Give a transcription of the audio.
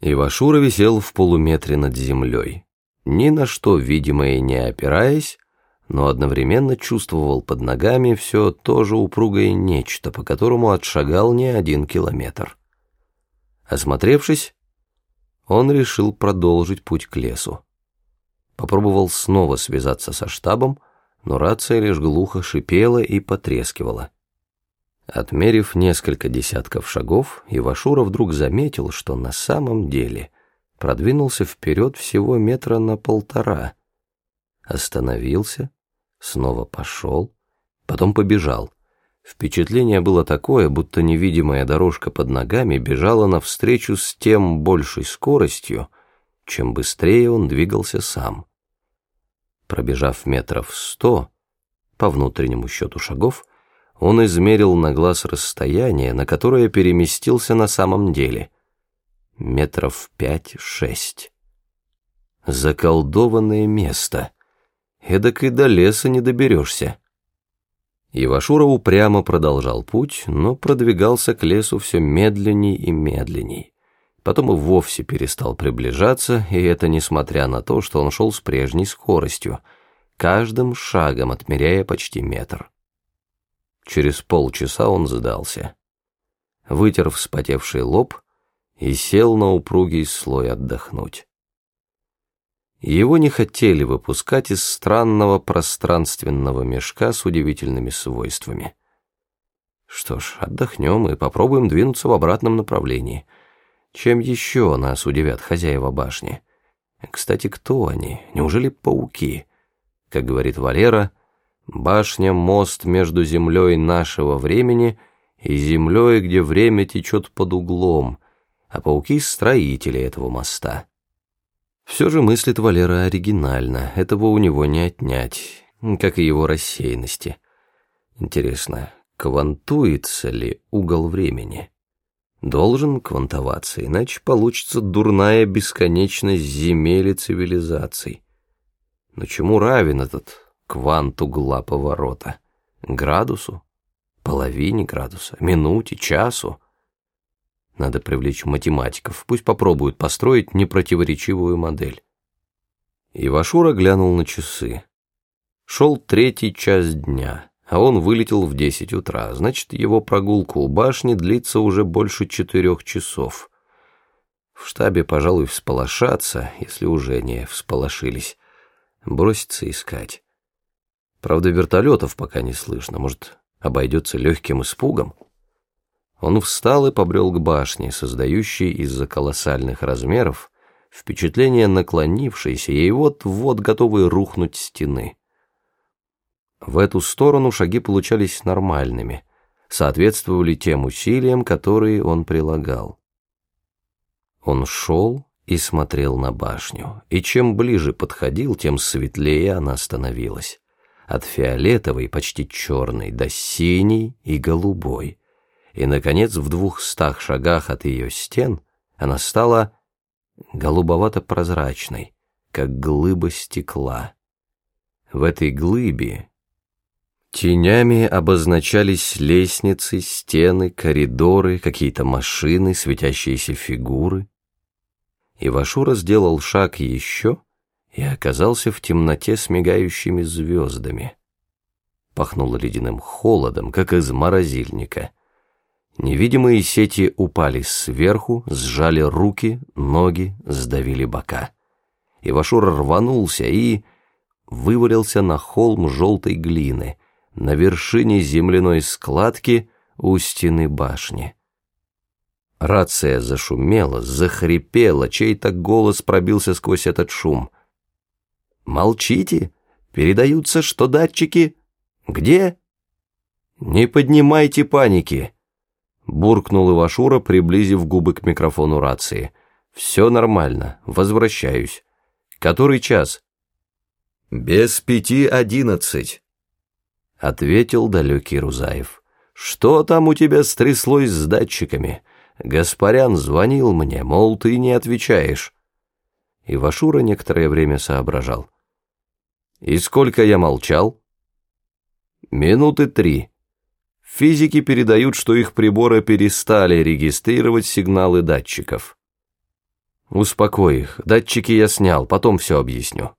Ивашура висел в полуметре над землей, ни на что, видимое, не опираясь, но одновременно чувствовал под ногами все то же упругое нечто, по которому отшагал не один километр. Осмотревшись, он решил продолжить путь к лесу. Попробовал снова связаться со штабом, но рация лишь глухо шипела и потрескивала. Отмерив несколько десятков шагов, Ивашура вдруг заметил, что на самом деле продвинулся вперед всего метра на полтора. Остановился, снова пошел, потом побежал. Впечатление было такое, будто невидимая дорожка под ногами бежала навстречу с тем большей скоростью, чем быстрее он двигался сам. Пробежав метров сто, по внутреннему счету шагов, он измерил на глаз расстояние, на которое переместился на самом деле. Метров пять-шесть. Заколдованное место. Эдак и до леса не доберешься. Ивашура упрямо продолжал путь, но продвигался к лесу все медленней и медленней. Потом и вовсе перестал приближаться, и это несмотря на то, что он шел с прежней скоростью, каждым шагом отмеряя почти метр. Через полчаса он сдался. Вытер вспотевший лоб и сел на упругий слой отдохнуть. Его не хотели выпускать из странного пространственного мешка с удивительными свойствами. Что ж, отдохнем и попробуем двинуться в обратном направлении. Чем еще нас удивят хозяева башни? Кстати, кто они? Неужели пауки? Как говорит Валера, Башня — мост между землей нашего времени и землей, где время течет под углом, а пауки — строители этого моста. Все же мыслит Валера оригинально, этого у него не отнять, как и его рассеянности. Интересно, квантуется ли угол времени? Должен квантоваться, иначе получится дурная бесконечность земель и цивилизаций. Но чему равен этот квант угла поворота. Градусу? Половине градуса? Минуте? Часу? Надо привлечь математиков, пусть попробуют построить непротиворечивую модель. Ивашура глянул на часы. Шел третий час дня, а он вылетел в десять утра, значит, его прогулка у башни длится уже больше четырех часов. В штабе, пожалуй, всполошатся, если уже не всполошились, броситься искать. Правда, вертолетов пока не слышно, может, обойдется легким испугом? Он встал и побрел к башне, создающей из-за колоссальных размеров впечатление наклонившейся и вот-вот готовой рухнуть стены. В эту сторону шаги получались нормальными, соответствовали тем усилиям, которые он прилагал. Он шел и смотрел на башню, и чем ближе подходил, тем светлее она становилась от фиолетовой, почти черной, до синей и голубой. И, наконец, в двухстах шагах от ее стен она стала голубовато-прозрачной, как глыба стекла. В этой глыбе тенями обозначались лестницы, стены, коридоры, какие-то машины, светящиеся фигуры. Ивашура сделал шаг еще — и оказался в темноте с мигающими звездами. Пахнуло ледяным холодом, как из морозильника. Невидимые сети упали сверху, сжали руки, ноги, сдавили бока. Ивашур рванулся и вывалился на холм желтой глины, на вершине земляной складки у стены башни. Рация зашумела, захрипела, чей-то голос пробился сквозь этот шум — Молчите, передаются, что датчики... Где? Не поднимайте паники, буркнул Ивашура, приблизив губы к микрофону рации. Все нормально, возвращаюсь. Который час? Без пяти одиннадцать, ответил далекий Рузаев. Что там у тебя стряслось с датчиками? Гаспарян звонил мне, мол, ты не отвечаешь. Ивашура некоторое время соображал. И сколько я молчал? Минуты три. Физики передают, что их приборы перестали регистрировать сигналы датчиков. «Успокой их, датчики я снял, потом все объясню».